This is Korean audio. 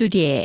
수리에